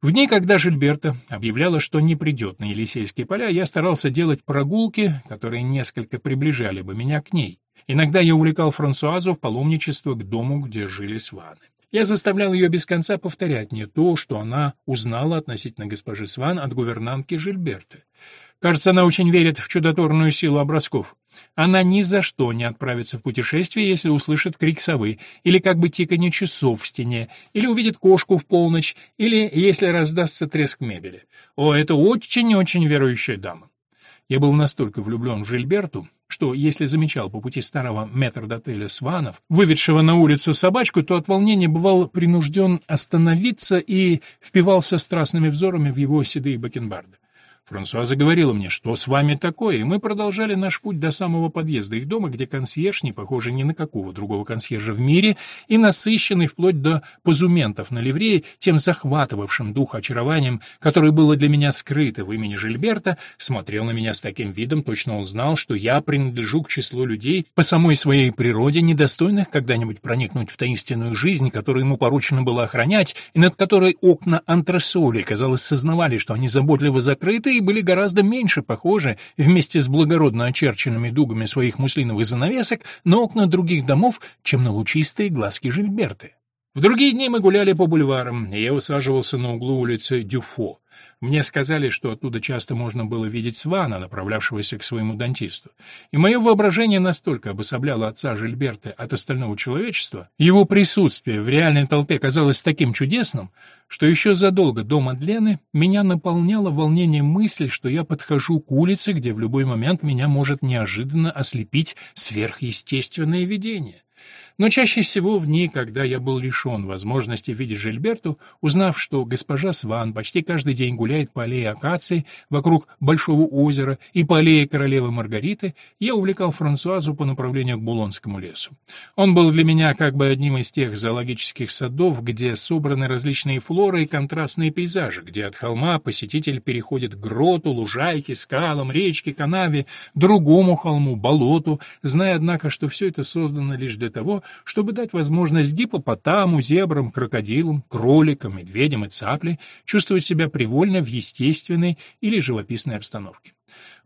В дни, когда Жильберта объявляла, что не придет на Елисейские поля, я старался делать прогулки, которые несколько приближали бы меня к ней. Иногда я увлекал Франсуазу в паломничество к дому, где жили сваны. Я заставлял ее без конца повторять мне то, что она узнала относительно госпожи Сван от гувернантки Жильберты. Кажется, она очень верит в чудотворную силу образков. Она ни за что не отправится в путешествие, если услышит крик совы, или как бы тиканье часов в стене, или увидит кошку в полночь, или если раздастся треск мебели. О, это очень-очень верующая дама. Я был настолько влюблен в Жильберту, что, если замечал по пути старого метрдотеля Сванов, выведшего на улицу собачку, то от волнения бывал принужден остановиться и впивался страстными взорами в его седые бакенбарды. Франсуаза говорила мне, что с вами такое, и мы продолжали наш путь до самого подъезда их дома, где консьерж, не похожий ни на какого другого консьержа в мире, и насыщенный вплоть до позументов на ливрее, тем захватывавшим дух очарованием, которое было для меня скрыто в имени Жильберта, смотрел на меня с таким видом, точно он знал, что я принадлежу к числу людей, по самой своей природе, недостойных когда-нибудь проникнуть в таинственную жизнь, которую ему поручено было охранять, и над которой окна антресоли, казалось, сознавали, что они заботливо закрыты, другие были гораздо меньше похожи, вместе с благородно очерченными дугами своих муслиновых занавесок, на окна других домов, чем на лучистые глазки Жильберты. В другие дни мы гуляли по бульварам, и я усаживался на углу улицы Дюфо. Мне сказали, что оттуда часто можно было видеть Свана, направлявшегося к своему дантисту. И мое воображение настолько обособляло отца Жильберта от остального человечества, его присутствие в реальной толпе казалось таким чудесным, что еще задолго до Мадлены меня наполняла волнение мысль, что я подхожу к улице, где в любой момент меня может неожиданно ослепить сверхъестественное видение. Но чаще всего в дни, когда я был лишен возможности видеть Жильберту, узнав, что госпожа Сван почти каждый день гуляет по аллее Акации вокруг Большого озера и по аллее Королевы Маргариты, я увлекал Франсуазу по направлению к Булонскому лесу. Он был для меня как бы одним из тех зоологических садов, где собраны различные флоры и контрастные пейзажи, где от холма посетитель переходит к гроту, лужайке, скалам, речке, канаве, другому холму, болоту, зная, однако, что все это создано лишь для того, чтобы дать возможность гипопотаму, зебрам, крокодилам, кроликам, медведям и цапле чувствовать себя привольно в естественной или живописной обстановке.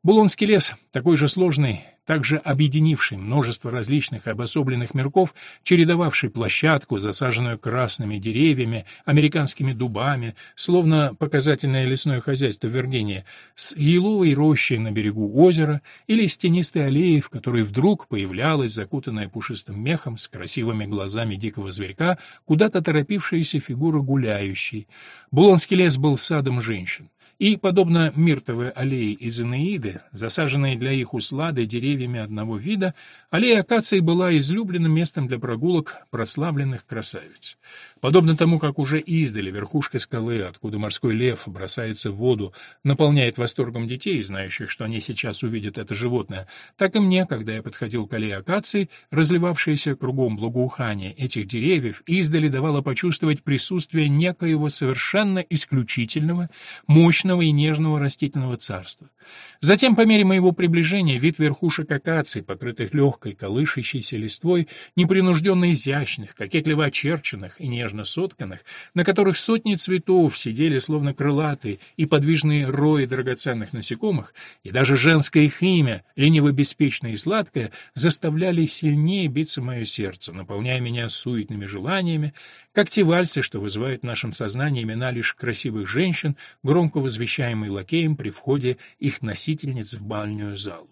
Булонский лес, такой же сложный, также объединивший множество различных обособленных мирков, чередовавший площадку, засаженную красными деревьями, американскими дубами, словно показательное лесное хозяйство Виргинии, с еловой рощей на берегу озера или с тенистой аллеей, в которой вдруг появлялась закутанная пушистым мехом с красивыми глазами дикого зверька, куда-то торопившаяся фигура гуляющей. Булонский лес был садом женщин. И, подобно миртовой аллее из Энеиды, засаженной для их услады деревьями одного вида, аллея акаций была излюбленным местом для прогулок прославленных красавиц. Подобно тому, как уже издали верхушка скалы, откуда морской лев бросается в воду, наполняет восторгом детей, знающих, что они сейчас увидят это животное, так и мне, когда я подходил к аллее акаций, разливавшееся кругом благоухание этих деревьев, издали давало почувствовать присутствие некоего совершенно исключительного, мощного и нежного растительного царства. Затем, по мере моего приближения, вид верхушек акаций, покрытых легкой, колышащейся листвой, непринужденно изящных, кокетливо очерченных и нежно сотканных, на которых сотни цветов сидели словно крылатые и подвижные рои драгоценных насекомых, и даже женское их имя, лениво-беспечное и сладкое, заставляли сильнее биться мое сердце, наполняя меня суетными желаниями, как те вальсы, что вызывают в нашем сознании имена лишь красивых женщин, громко возвещаемые лакеем при входе их носительниц в бальную залу.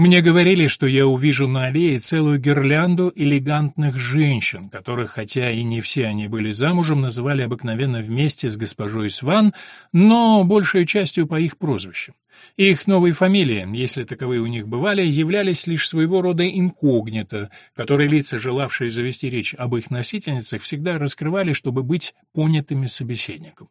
Мне говорили, что я увижу на аллее целую гирлянду элегантных женщин, которых, хотя и не все они были замужем, называли обыкновенно вместе с госпожой Сван, но большей частью по их прозвищам. Их новые фамилии, если таковые у них бывали, являлись лишь своего рода инкогнито, которые лица, желавшие завести речь об их носительницах, всегда раскрывали, чтобы быть понятыми собеседником.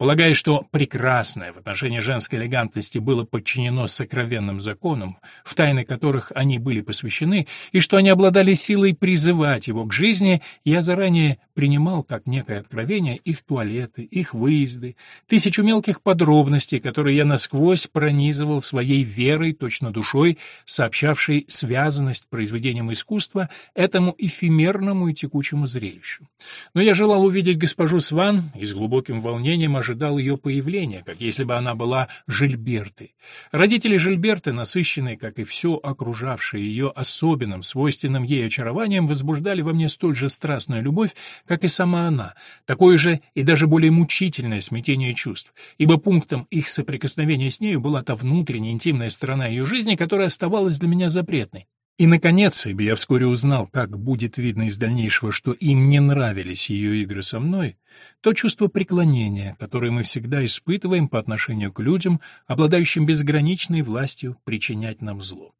Полагая, что прекрасное в отношении женской элегантности было подчинено сокровенным законам, в тайны которых они были посвящены, и что они обладали силой призывать его к жизни, я заранее принимал как некое откровение их туалеты, их выезды, тысячу мелких подробностей, которые я насквозь пронизывал своей верой, точно душой, сообщавшей связанность произведением искусства этому эфемерному и текучему зрелищу. Но я желал увидеть госпожу Сван и с глубоким волнением ожидал ожидал ее появления, как если бы она была Жильбертой. Родители Жильберты, насыщенные, как и все окружавшее ее особенным, свойственным ей очарованием, возбуждали во мне столь же страстную любовь, как и сама она, такое же и даже более мучительное смятение чувств, ибо пунктом их соприкосновения с нею была та внутренняя интимная сторона ее жизни, которая оставалась для меня запретной. И, наконец, ибо я вскоре узнал, как будет видно из дальнейшего, что им не нравились ее игры со мной, то чувство преклонения, которое мы всегда испытываем по отношению к людям, обладающим безграничной властью причинять нам зло.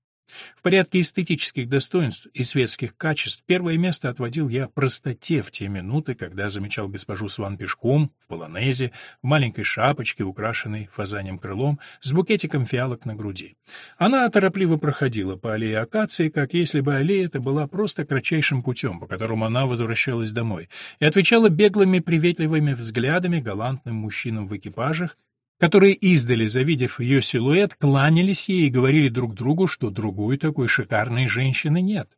В порядке эстетических достоинств и светских качеств первое место отводил я простоте в те минуты, когда замечал госпожу Сван пешком, в полонезе, в маленькой шапочке, украшенной фазанем крылом, с букетиком фиалок на груди. Она торопливо проходила по аллее акации, как если бы аллея эта была просто кратчайшим путем, по которому она возвращалась домой, и отвечала беглыми приветливыми взглядами галантным мужчинам в экипажах, которые издали, завидев ее силуэт, кланялись ей и говорили друг другу, что другой такой шикарной женщины нет.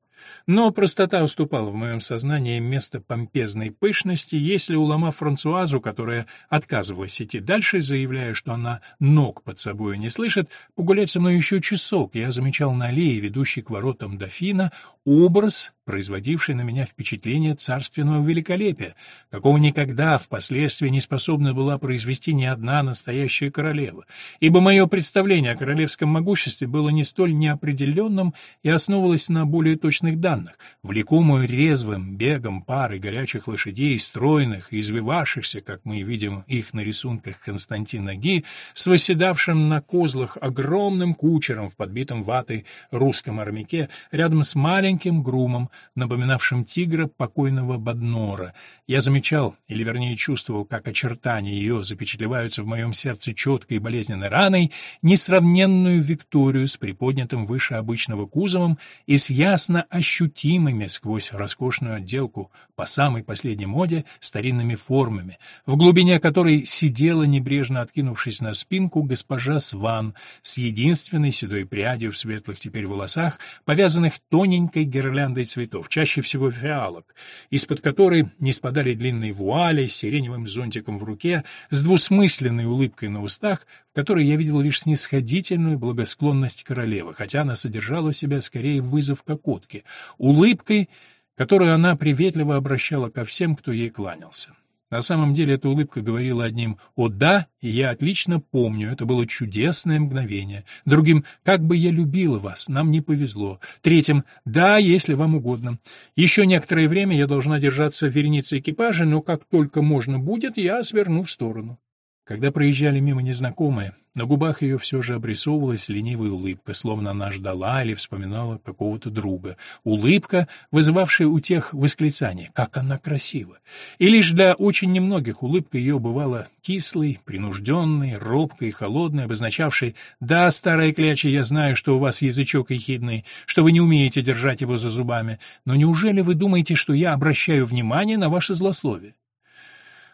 Но простота уступала в моем сознании место помпезной пышности, если, уломав Франсуазу, которая отказывалась идти дальше, заявляя, что она ног под собой не слышит, погулять со мной еще часок, я замечал на аллее, ведущей к воротам дофина, образ, производивший на меня впечатление царственного великолепия, какого никогда впоследствии не способна была произвести ни одна настоящая королева, ибо мое представление о королевском могуществе было не столь неопределенным и основывалось на более точных данных, влекомую резвым бегом пары горячих лошадей, стройных извивавшихся, как мы видим их на рисунках Константина Ги, с восседавшим на козлах огромным кучером в подбитом ватой русском армяке, рядом с маленьким грумом, напоминавшим тигра покойного Баднора. Я замечал, или вернее чувствовал, как очертания ее запечатлеваются в моем сердце четкой и болезненной раной, несравненную Викторию с приподнятым выше обычного кузовом и с ясно ощутимыми сквозь роскошную отделку по самой последней моде старинными формами, в глубине которой сидела, небрежно откинувшись на спинку, госпожа Сван с единственной седой прядью в светлых теперь волосах, повязанных тоненькой гирляндой цветов, чаще всего фиалок, из-под которой не спадали длинные вуали с сиреневым зонтиком в руке, с двусмысленной улыбкой на устах, которой я видел лишь снисходительную благосклонность королевы, хотя она содержала в себя скорее вызов кокотки, улыбкой, которую она приветливо обращала ко всем, кто ей кланялся. На самом деле эта улыбка говорила одним «О да», и я отлично помню, это было чудесное мгновение. Другим «Как бы я любила вас, нам не повезло». Третьим «Да, если вам угодно». Еще некоторое время я должна держаться в веренице экипажа, но как только можно будет, я сверну в сторону. Когда проезжали мимо незнакомые, на губах ее все же обрисовывалась ленивая улыбка, словно она ждала или вспоминала какого-то друга. Улыбка, вызывавшая у тех восклицание «Как она красива!». И лишь для очень немногих улыбка ее бывала кислой, принужденной, робкой холодной, обозначавшей «Да, старая кляча, я знаю, что у вас язычок ехидный, что вы не умеете держать его за зубами, но неужели вы думаете, что я обращаю внимание на ваше злословие?»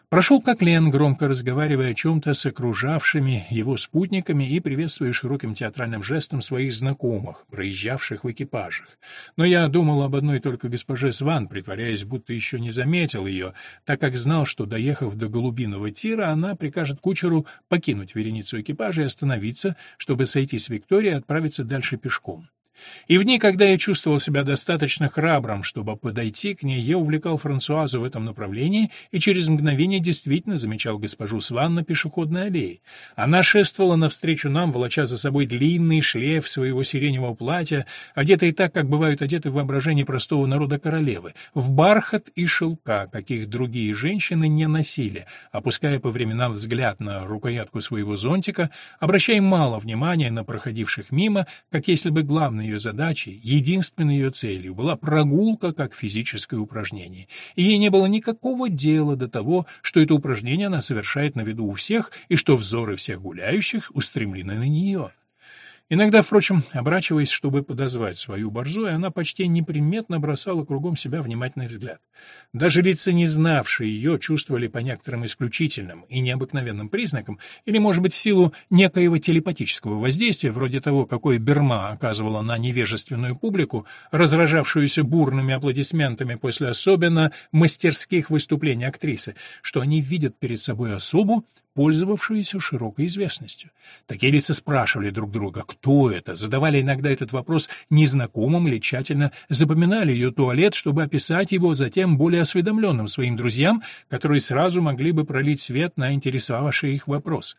Прошел как Лен, громко разговаривая о чем-то с окружавшими его спутниками и приветствуя широким театральным жестом своих знакомых, проезжавших в экипажах. Но я думал об одной только госпоже Сван, притворяясь, будто еще не заметил ее, так как знал, что, доехав до Голубиного тира, она прикажет кучеру покинуть вереницу экипажа и остановиться, чтобы сойти с Викторией и отправиться дальше пешком. И в дни, когда я чувствовал себя достаточно храбрым, чтобы подойти к ней, я увлекал Франсуазу в этом направлении и через мгновение действительно замечал госпожу Сван на пешеходной аллее. Она шествовала навстречу нам, волоча за собой длинный шлейф своего сиреневого платья, одетый так, как бывают одеты в воображении простого народа королевы, в бархат и шелка, каких другие женщины не носили, опуская по временам взгляд на рукоятку своего зонтика, обращая мало внимания на проходивших мимо, как если бы главный ее задачей, единственной ее целью была прогулка как физическое упражнение, и ей не было никакого дела до того, что это упражнение она совершает на виду у всех и что взоры всех гуляющих устремлены на нее. Иногда, впрочем, оборачиваясь, чтобы подозвать свою борзую, она почти неприметно бросала кругом себя внимательный взгляд. Даже лица, не знавшие ее, чувствовали по некоторым исключительным и необыкновенным признакам, или, может быть, в силу некоего телепатического воздействия, вроде того, какое Берма оказывала на невежественную публику, разражавшуюся бурными аплодисментами после особенно мастерских выступлений актрисы, что они видят перед собой особу, пользовавшуюся широкой известностью. Такие лица спрашивали друг друга, кто это, задавали иногда этот вопрос незнакомым или тщательно запоминали ее туалет, чтобы описать его затем более осведомленным своим друзьям, которые сразу могли бы пролить свет на интересовавший их вопрос.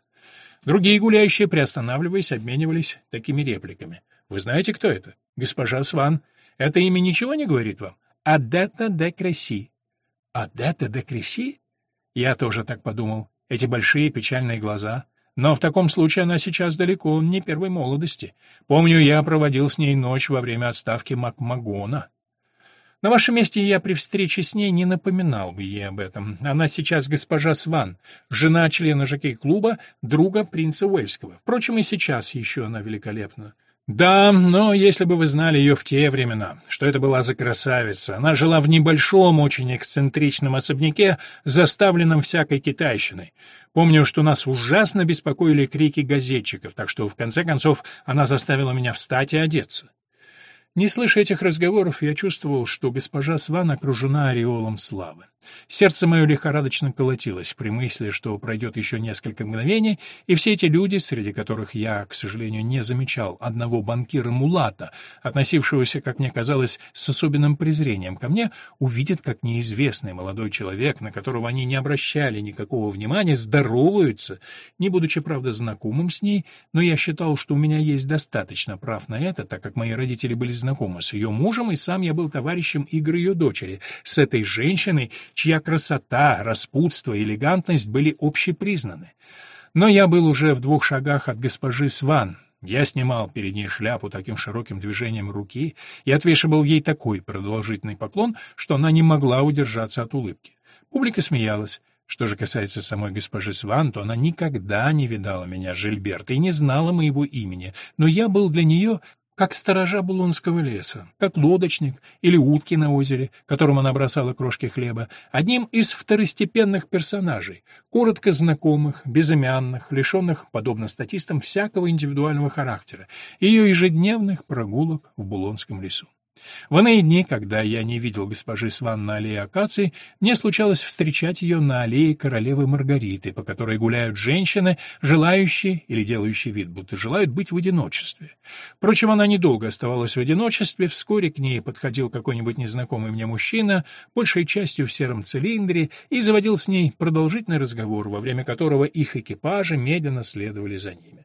Другие гуляющие, приостанавливаясь, обменивались такими репликами. «Вы знаете, кто это? Госпожа Сван. Это имя ничего не говорит вам? Адетта де Креси». «Адетта де Креси?» Я тоже так подумал. Эти большие печальные глаза. Но в таком случае она сейчас далеко не первой молодости. Помню, я проводил с ней ночь во время отставки Макмагона. На вашем месте я при встрече с ней не напоминал бы ей об этом. Она сейчас госпожа Сван, жена члена жокей-клуба, друга принца Уэльского. Впрочем, и сейчас еще она великолепна. Да, но если бы вы знали ее в те времена, что это была за красавица. Она жила в небольшом, очень эксцентричном особняке, заставленном всякой китайщиной. Помню, что нас ужасно беспокоили крики газетчиков, так что в конце концов она заставила меня встать и одеться. Не слыша этих разговоров, я чувствовал, что госпожа Сван окружена ореолом славы. Сердце мое лихорадочно колотилось при мысли, что пройдет еще несколько мгновений, и все эти люди, среди которых я, к сожалению, не замечал одного банкира Мулата, относившегося, как мне казалось, с особенным презрением ко мне, увидят, как неизвестный молодой человек, на которого они не обращали никакого внимания, здороваются, не будучи, правда, знакомым с ней, но я считал, что у меня есть достаточно прав на это, так как мои родители были знакомы с ее мужем, и сам я был товарищем игры ее дочери, с этой женщиной, чья красота, распутство и элегантность были общепризнаны. Но я был уже в двух шагах от госпожи Сван. Я снимал перед ней шляпу таким широким движением руки и отвешивал ей такой продолжительный поклон, что она не могла удержаться от улыбки. Публика смеялась. Что же касается самой госпожи Сван, то она никогда не видала меня, Жильберта, и не знала моего имени, но я был для нее как сторожа Булонского леса, как лодочник или утки на озере, которым она бросала крошки хлеба, одним из второстепенных персонажей, коротко знакомых, безымянных, лишенных, подобно статистам, всякого индивидуального характера, ее ежедневных прогулок в Булонском лесу. В иные дни, когда я не видел госпожи Сван на аллее акаций, мне случалось встречать ее на аллее королевы Маргариты, по которой гуляют женщины, желающие или делающие вид, будто желают быть в одиночестве. Впрочем, она недолго оставалась в одиночестве, вскоре к ней подходил какой-нибудь незнакомый мне мужчина, большей частью в сером цилиндре, и заводил с ней продолжительный разговор, во время которого их экипажи медленно следовали за ними.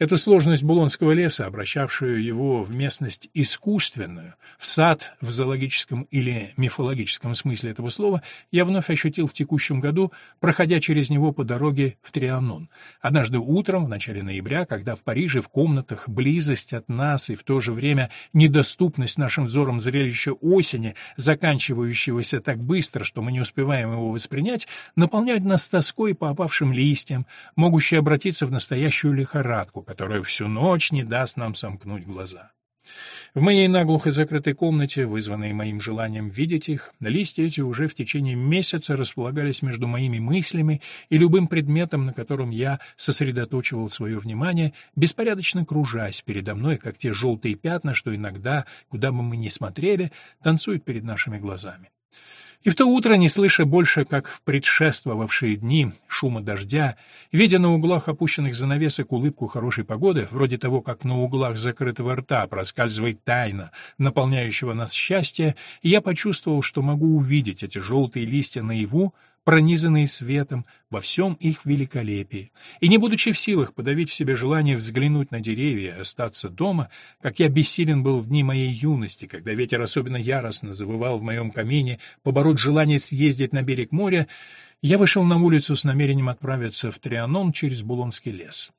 Эту сложность Булонского леса, обращавшую его в местность искусственную, в сад в зоологическом или мифологическом смысле этого слова, я вновь ощутил в текущем году, проходя через него по дороге в Трианон. Однажды утром, в начале ноября, когда в Париже в комнатах близость от нас и в то же время недоступность нашим взором зрелища осени, заканчивающегося так быстро, что мы не успеваем его воспринять, наполняют нас тоской по опавшим листьям, могущей обратиться в настоящую лихорадку, которая всю ночь не даст нам сомкнуть глаза. В моей наглухо закрытой комнате, вызванной моим желанием видеть их, листья эти уже в течение месяца располагались между моими мыслями и любым предметом, на котором я сосредоточивал свое внимание, беспорядочно кружась передо мной, как те желтые пятна, что иногда, куда бы мы ни смотрели, танцуют перед нашими глазами. И в то утро, не слыша больше, как в предшествовавшие дни, шума дождя, видя на углах опущенных занавесок улыбку хорошей погоды, вроде того, как на углах закрытого рта проскальзывает тайна, наполняющего нас счастья, я почувствовал, что могу увидеть эти желтые листья наяву, пронизанные светом, во всем их великолепии. И не будучи в силах подавить в себе желание взглянуть на деревья и остаться дома, как я бессилен был в дни моей юности, когда ветер особенно яростно завывал в моем камине, побороть желание съездить на берег моря, я вышел на улицу с намерением отправиться в Трианон через Булонский лес.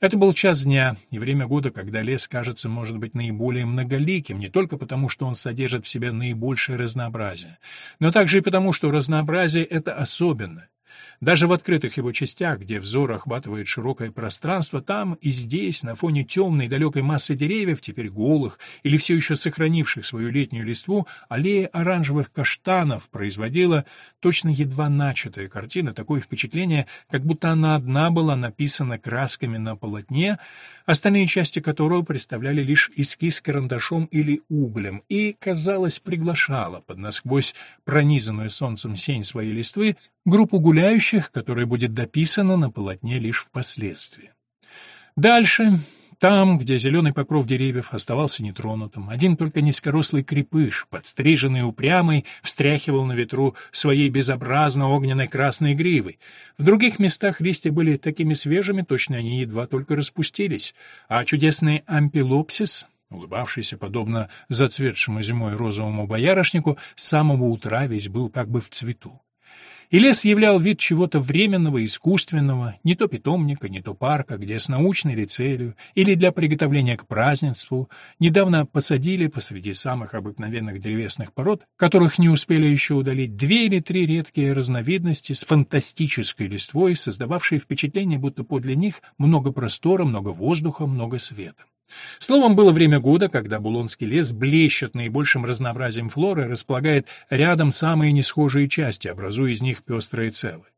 Это был час дня и время года, когда лес, кажется, может быть наиболее многоликим, не только потому, что он содержит в себе наибольшее разнообразие, но также и потому, что разнообразие — это особенно. Даже в открытых его частях, где взор охватывает широкое пространство, там и здесь, на фоне темной далекой массы деревьев, теперь голых или все еще сохранивших свою летнюю листву, аллея оранжевых каштанов производила точно едва начатая картина, такое впечатление, как будто она одна была написана красками на полотне, остальные части которого представляли лишь эскиз карандашом или углем, и, казалось, приглашала под насквозь пронизанную солнцем сень своей листвы группу гуляющих, которая будет дописана на полотне лишь впоследствии. Дальше там, где зеленый покров деревьев оставался нетронутым, один только низкорослый крепыш, подстриженный упрямый, встряхивал на ветру своей безобразно огненной красной гривой. В других местах листья были такими свежими, точно они едва только распустились, а чудесный ампилопсис, улыбавшийся подобно зацветшему зимой розовому боярышнику, с самого утра весь был как бы в цвету и лес являл вид чего-то временного, искусственного, не то питомника, не то парка, где с научной ли целью или для приготовления к празднеству недавно посадили посреди самых обыкновенных древесных пород, которых не успели еще удалить, две или три редкие разновидности с фантастической листвой, создававшие впечатление, будто подле них много простора, много воздуха, много света. Словом, было время года, когда Булонский лес блещет наибольшим разнообразием флоры располагает рядом самые несхожие части, образуя из них пестрые целые.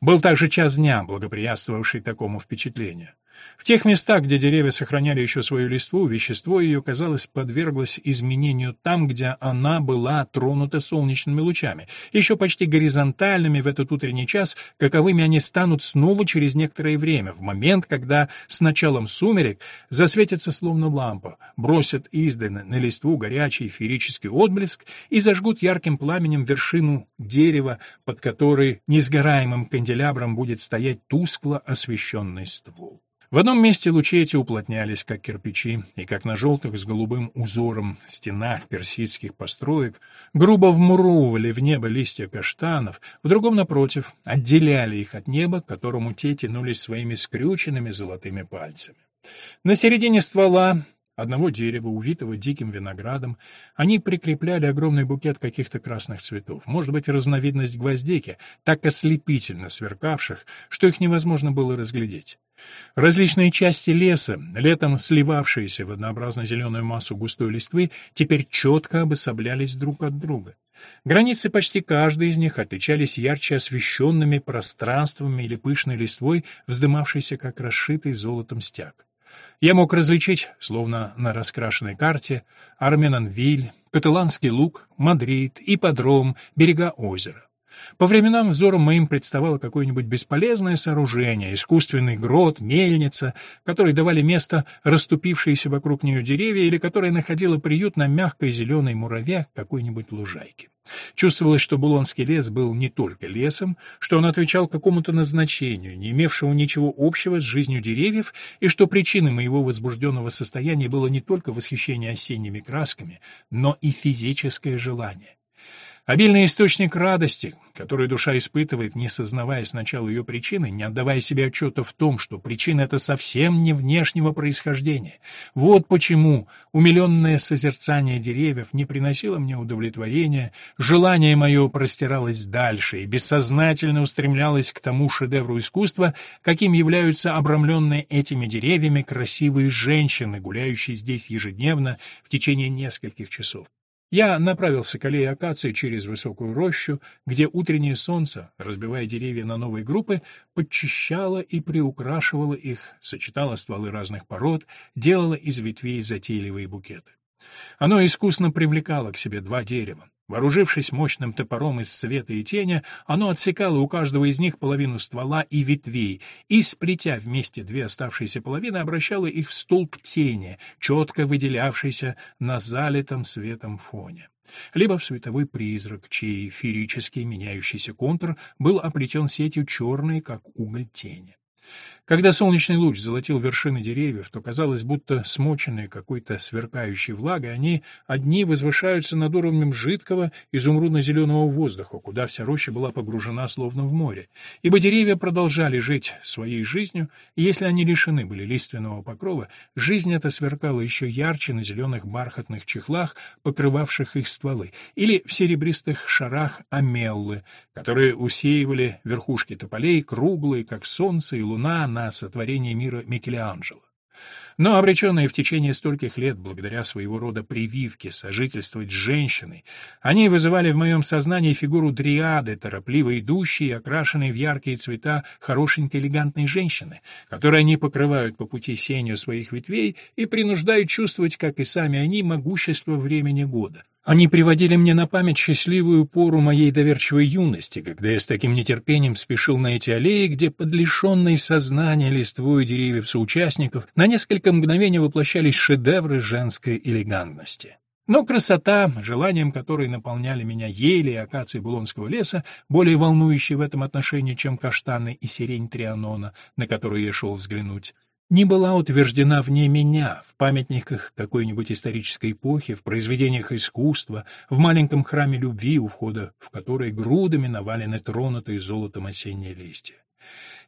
Был также час дня, благоприятствовавший такому впечатлению. В тех местах, где деревья сохраняли еще свою листву, вещество ее, казалось, подверглось изменению там, где она была тронута солнечными лучами, еще почти горизонтальными в этот утренний час, каковыми они станут снова через некоторое время, в момент, когда с началом сумерек засветится словно лампа, бросят изданы на листву горячий эфирический отблеск и зажгут ярким пламенем вершину дерева, под которой несгораемым канделябром будет стоять тускло освещенный ствол. В одном месте лучи эти уплотнялись, как кирпичи, и как на желтых с голубым узором стенах персидских построек грубо вмуровывали в небо листья каштанов, в другом, напротив, отделяли их от неба, к которому те тянулись своими скрюченными золотыми пальцами. На середине ствола одного дерева, увитого диким виноградом, они прикрепляли огромный букет каких-то красных цветов, может быть, разновидность гвоздики, так ослепительно сверкавших, что их невозможно было разглядеть. Различные части леса, летом сливавшиеся в однообразно зеленую массу густой листвы, теперь четко обособлялись друг от друга. Границы почти каждой из них отличались ярче освещенными пространствами или пышной листвой, вздымавшейся как расшитый золотом стяг. Я мог различить, словно на раскрашенной карте, Арменанвиль, Каталанский луг, Мадрид, Ипподром, берега озера. По временам взором моим представало какое-нибудь бесполезное сооружение, искусственный грот, мельница, которые давали место расступившиеся вокруг нее деревья или которая находила приют на мягкой зеленой мураве какой-нибудь лужайки. Чувствовалось, что Булонский лес был не только лесом, что он отвечал какому-то назначению, не имевшему ничего общего с жизнью деревьев, и что причиной моего возбужденного состояния было не только восхищение осенними красками, но и физическое желание. Обильный источник радости, который душа испытывает, не сознавая сначала ее причины, не отдавая себе отчета в том, что причина это совсем не внешнего происхождения. Вот почему умиленное созерцание деревьев не приносило мне удовлетворения, желание мое простиралось дальше и бессознательно устремлялось к тому шедевру искусства, каким являются обрамленные этими деревьями красивые женщины, гуляющие здесь ежедневно в течение нескольких часов. Я направился к аллее акации через высокую рощу, где утреннее солнце, разбивая деревья на новые группы, подчищало и приукрашивало их, сочетало стволы разных пород, делало из ветвей затейливые букеты. Оно искусно привлекало к себе два дерева. Вооружившись мощным топором из света и тени, оно отсекало у каждого из них половину ствола и ветвей, и, сплетя вместе две оставшиеся половины, обращало их в столб тени, четко выделявшийся на залитом светом фоне либо в световой призрак, чей ферический меняющийся контур был оплетен сетью черной, как уголь тени. Когда солнечный луч золотил вершины деревьев, то казалось, будто смоченные какой-то сверкающей влагой, они одни возвышаются над уровнем жидкого изумрудно-зеленого воздуха, куда вся роща была погружена словно в море. Ибо деревья продолжали жить своей жизнью, и если они лишены были лиственного покрова, жизнь эта сверкала еще ярче на зеленых бархатных чехлах, покрывавших их стволы, или в серебристых шарах амеллы, которые усеивали верхушки тополей, круглые, как солнце и луна, на сотворение мира Микеланджело. Но обреченные в течение стольких лет, благодаря своего рода прививке, сожительствовать с женщиной, они вызывали в моем сознании фигуру дриады, торопливо идущей окрашенной в яркие цвета хорошенькой элегантной женщины, которой они покрывают по пути сенью своих ветвей и принуждают чувствовать, как и сами они, могущество времени года. Они приводили мне на память счастливую пору моей доверчивой юности, когда я с таким нетерпением спешил на эти аллеи, где под лишенной сознания листвой деревьев соучастников на несколько мгновений воплощались шедевры женской элегантности. Но красота, желанием которой наполняли меня ели и акации Булонского леса, более волнующие в этом отношении, чем каштаны и сирень Трианона, на которые я шел взглянуть, не была утверждена вне меня, в памятниках какой-нибудь исторической эпохи, в произведениях искусства, в маленьком храме любви, у входа в который грудами навалены тронутые золотом осенние листья.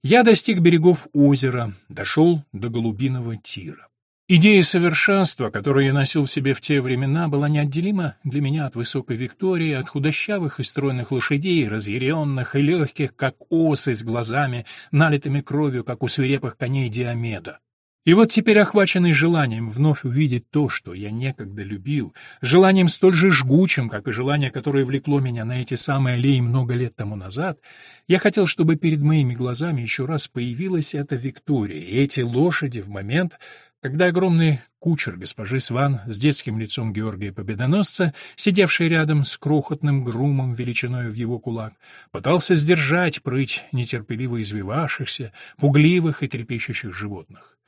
Я достиг берегов озера, дошел до голубиного тира. Идея совершенства, которую я носил в себе в те времена, была неотделима для меня от высокой Виктории, от худощавых и стройных лошадей, разъяренных и легких, как осы с глазами, налитыми кровью, как у свирепых коней Диомеда. И вот теперь, охваченный желанием вновь увидеть то, что я некогда любил, желанием столь же жгучим, как и желание, которое влекло меня на эти самые аллеи много лет тому назад, я хотел, чтобы перед моими глазами еще раз появилась эта Виктория и эти лошади в момент, когда огромный кучер госпожи Сван с детским лицом Георгия Победоносца, сидевший рядом с крохотным грумом величиной в его кулак, пытался сдержать прыть нетерпеливо извивавшихся, пугливых и трепещущих животных.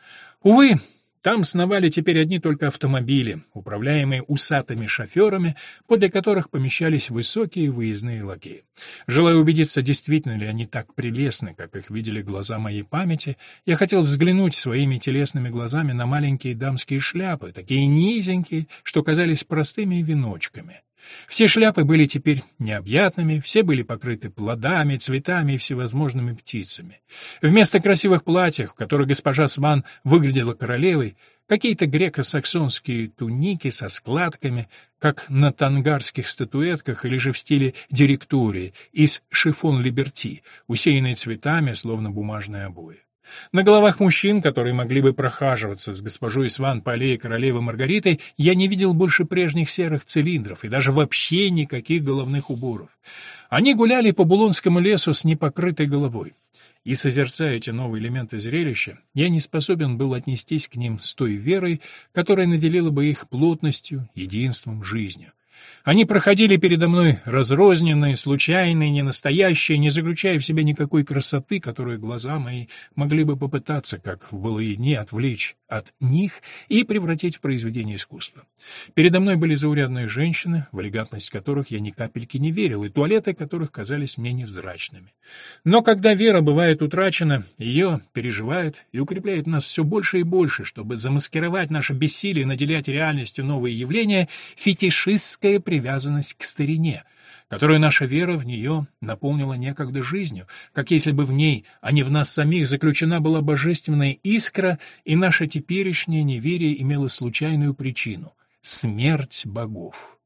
Увы, там сновали теперь одни только автомобили, управляемые усатыми шоферами, подле которых помещались высокие выездные лакеи. Желая убедиться, действительно ли они так прелестны, как их видели глаза моей памяти, я хотел взглянуть своими телесными глазами на маленькие дамские шляпы, такие низенькие, что казались простыми веночками. Все шляпы были теперь необъятными, все были покрыты плодами, цветами и всевозможными птицами. Вместо красивых платьев, в которых госпожа Сван выглядела королевой, какие-то греко-саксонские туники со складками, как на тангарских статуэтках или же в стиле директории, из шифон-либерти, усеянные цветами, словно бумажные обои. На головах мужчин, которые могли бы прохаживаться с госпожой Сван по аллее королевы Маргариты, я не видел больше прежних серых цилиндров и даже вообще никаких головных уборов. Они гуляли по Булонскому лесу с непокрытой головой. И, созерцая эти новые элементы зрелища, я не способен был отнестись к ним с той верой, которая наделила бы их плотностью, единством, жизнью. Они проходили передо мной разрозненные, случайные, ненастоящие, не заключая в себе никакой красоты, которую глаза мои могли бы попытаться, как в былые дни, отвлечь от них и превратить в произведение искусства. Передо мной были заурядные женщины, в элегантность которых я ни капельки не верил, и туалеты которых казались мне невзрачными. Но когда вера бывает утрачена, ее переживает и укрепляет нас все больше и больше, чтобы замаскировать наше бессилие наделять реальностью новые явления, фетишистская привязанность к старине, которую наша вера в нее наполнила некогда жизнью, как если бы в ней, а не в нас самих, заключена была божественная искра, и наше теперешнее неверие имело случайную причину — смерть богов.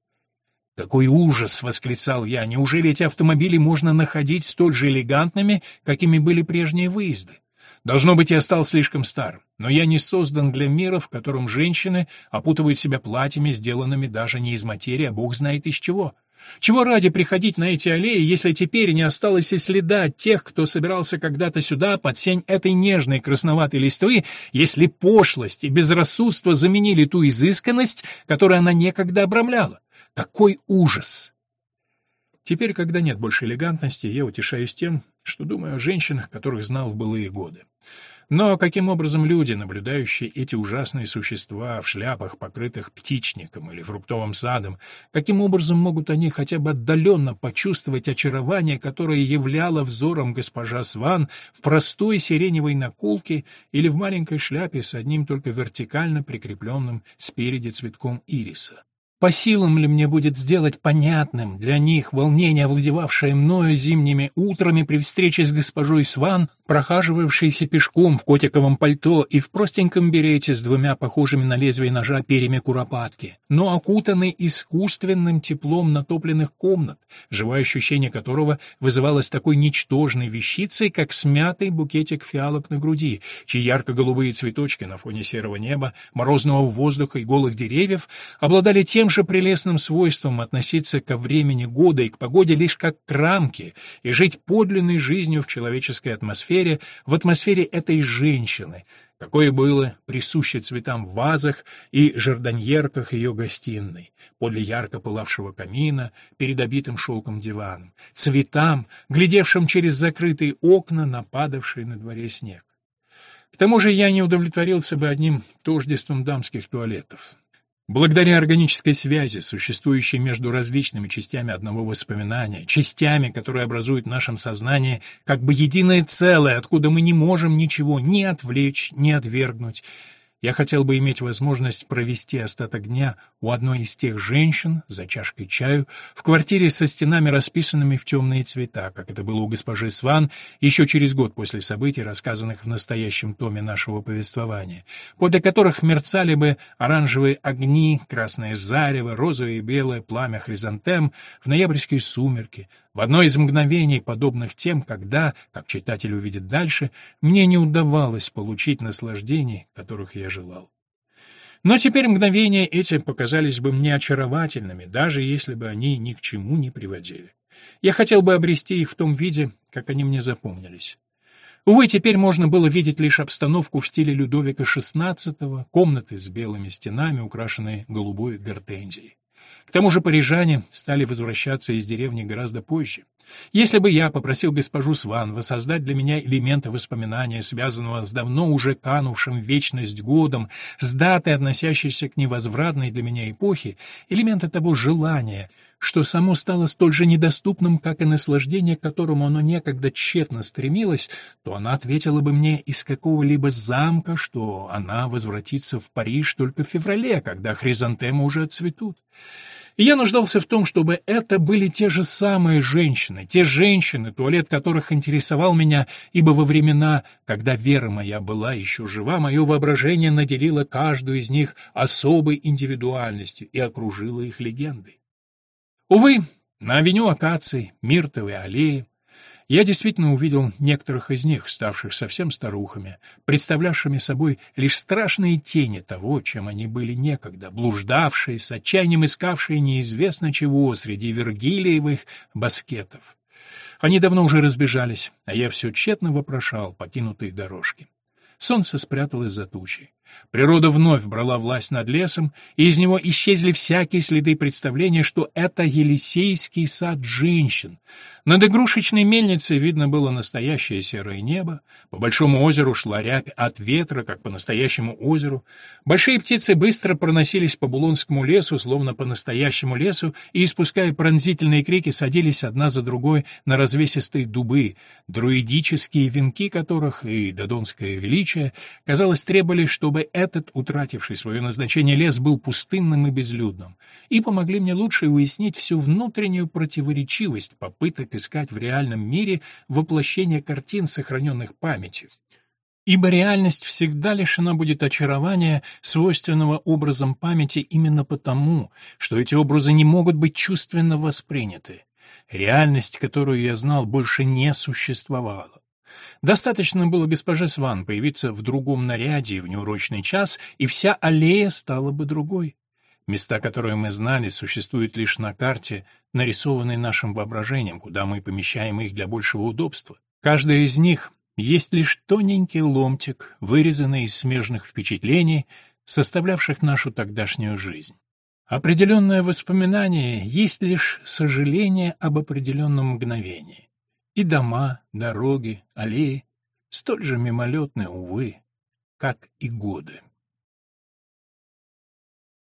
«Какой ужас!» — восклицал я. «Неужели эти автомобили можно находить столь же элегантными, какими были прежние выезды? Должно быть, я стал слишком стар, но я не создан для мира, в котором женщины опутывают себя платьями, сделанными даже не из материи, а бог знает из чего. Чего ради приходить на эти аллеи, если теперь не осталось и следа тех, кто собирался когда-то сюда под сень этой нежной красноватой листвы, если пошлость и безрассудство заменили ту изысканность, которую она некогда обрамляла? Какой ужас! Теперь, когда нет больше элегантности, я утешаюсь тем, что думаю о женщинах, которых знал в былые годы. Но каким образом люди, наблюдающие эти ужасные существа в шляпах, покрытых птичником или фруктовым садом, каким образом могут они хотя бы отдаленно почувствовать очарование, которое являло взором госпожа Сван в простой сиреневой наколке или в маленькой шляпе с одним только вертикально прикрепленным спереди цветком ириса? По силам ли мне будет сделать понятным для них волнение, овладевавшее мною зимними утрами при встрече с госпожой Сван, прохаживавшейся пешком в котиковом пальто и в простеньком берете с двумя похожими на лезвие ножа перьями куропатки, но окутанной искусственным теплом натопленных комнат, живое ощущение которого вызывалось такой ничтожной вещицей, как смятый букетик фиалок на груди, чьи ярко-голубые цветочки на фоне серого неба, морозного воздуха и голых деревьев обладали тем тем же прелестным свойством относиться ко времени года и к погоде лишь как к рамке и жить подлинной жизнью в человеческой атмосфере, в атмосфере этой женщины, какое было присуще цветам в вазах и жардоньерках ее гостиной, подле ярко пылавшего камина, перед обитым шелком диваном, цветам, глядевшим через закрытые окна на падавший на дворе снег. К тому же я не удовлетворился бы одним тождеством дамских туалетов. Благодаря органической связи, существующей между различными частями одного воспоминания, частями, которые образуют в нашем сознании как бы единое целое, откуда мы не можем ничего ни отвлечь, ни отвергнуть, я хотел бы иметь возможность провести остаток дня у одной из тех женщин за чашкой чаю в квартире со стенами, расписанными в темные цвета, как это было у госпожи Сван еще через год после событий, рассказанных в настоящем томе нашего повествования, подле которых мерцали бы оранжевые огни, красное зарево, розовое и белое пламя хризантем в ноябрьские сумерки, в одно из мгновений, подобных тем, когда, как читатель увидит дальше, мне не удавалось получить наслаждений, которых я желал. Но теперь мгновения эти показались бы мне очаровательными, даже если бы они ни к чему не приводили. Я хотел бы обрести их в том виде, как они мне запомнились. Увы, теперь можно было видеть лишь обстановку в стиле Людовика XVI, комнаты с белыми стенами, украшенные голубой гортензией. К тому же парижане стали возвращаться из деревни гораздо позже. Если бы я попросил госпожу Сван воссоздать для меня элементы воспоминания, связанного с давно уже канувшим в вечность годом, с датой, относящейся к невозвратной для меня эпохе, элементы того желания, что само стало столь же недоступным, как и наслаждение, к которому оно некогда тщетно стремилось, то она ответила бы мне из какого-либо замка, что она возвратится в Париж только в феврале, когда хризантемы уже отцветут. И я нуждался в том, чтобы это были те же самые женщины, те женщины, туалет которых интересовал меня, ибо во времена, когда вера моя была еще жива, мое воображение наделило каждую из них особой индивидуальностью и окружило их легендой. Увы, на авеню акаций, миртовой аллеи, я действительно увидел некоторых из них, ставших совсем старухами, представлявшими собой лишь страшные тени того, чем они были некогда, блуждавшие, с отчаянием искавшие неизвестно чего среди Вергилиевых баскетов. Они давно уже разбежались, а я все тщетно вопрошал покинутые дорожки. Солнце спряталось за тучей. Природа вновь брала власть над лесом, и из него исчезли всякие следы представления, что это Елисейский сад женщин. Над игрушечной мельницей видно было настоящее серое небо, по большому озеру шла рябь от ветра, как по настоящему озеру. Большие птицы быстро проносились по Булонскому лесу, словно по настоящему лесу, и, испуская пронзительные крики, садились одна за другой на развесистые дубы, друидические венки которых и додонское величие, казалось, требовали, чтобы этот, утративший свое назначение лес, был пустынным и безлюдным, и помогли мне лучше уяснить всю внутреннюю противоречивость попыток искать в реальном мире воплощение картин, сохраненных памятью. Ибо реальность всегда лишена будет очарования, свойственного образом памяти именно потому, что эти образы не могут быть чувственно восприняты. Реальность, которую я знал, больше не существовала. Достаточно было госпоже Сван появиться в другом наряде в неурочный час, и вся аллея стала бы другой. Места, которые мы знали, существуют лишь на карте, нарисованной нашим воображением, куда мы помещаем их для большего удобства. Каждая из них есть лишь тоненький ломтик, вырезанный из смежных впечатлений, составлявших нашу тогдашнюю жизнь. Определенное воспоминание есть лишь сожаление об определенном мгновении. И дома, дороги, аллеи столь же мимолетны, увы, как и годы.